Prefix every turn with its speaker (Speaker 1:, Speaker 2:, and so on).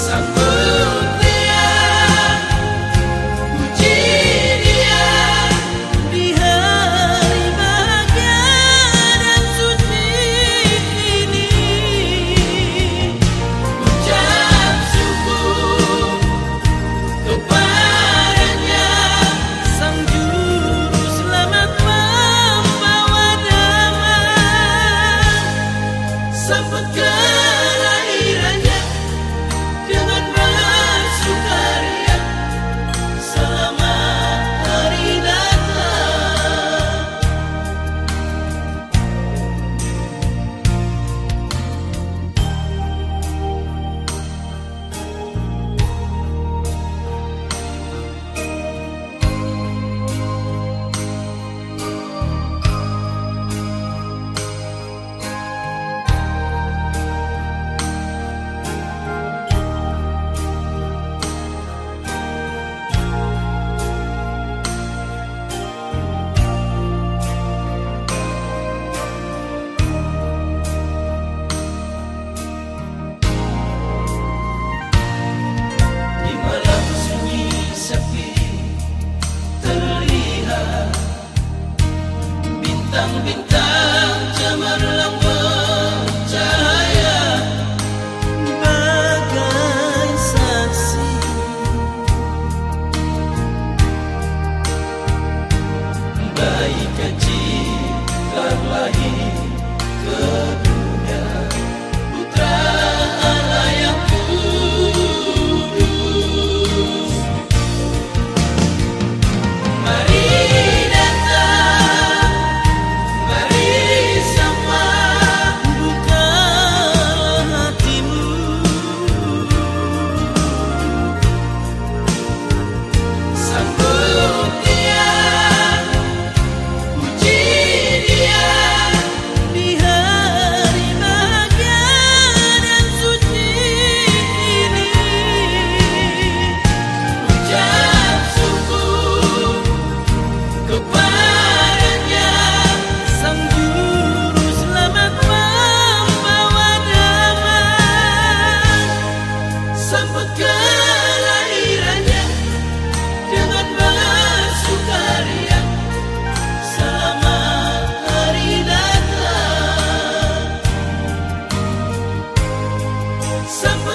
Speaker 1: Some kecil dan ke Somebody